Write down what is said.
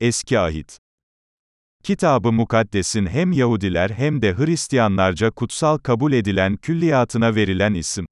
Eski Ahit Kitab-ı Mukaddes'in hem Yahudiler hem de Hristiyanlarca kutsal kabul edilen külliyatına verilen isim.